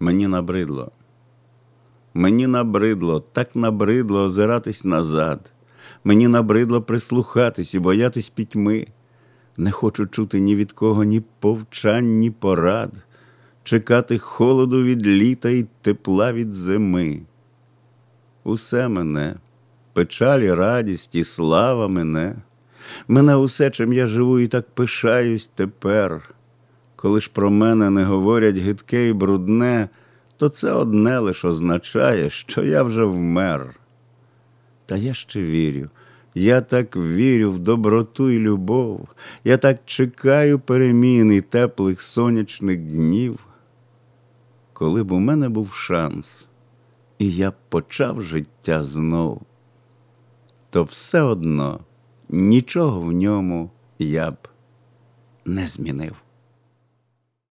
Мені набридло. Мені набридло, так набридло озиратись назад. Мені набридло прислухатись і боятись пітьми. Не хочу чути ні від кого, ні повчань, ні порад, чекати холоду від літа і тепла від зими. Усе мене, печаль і радість, і слава мене, мене усе, чим я живу, і так пишаюсь тепер. Коли ж про мене не говорять гидке і брудне, то це одне лиш означає, що я вже вмер. Та я ще вірю, я так вірю в доброту і любов, я так чекаю перемін і теплих сонячних днів. Коли б у мене був шанс, і я б почав життя знов, то все одно нічого в ньому я б не змінив.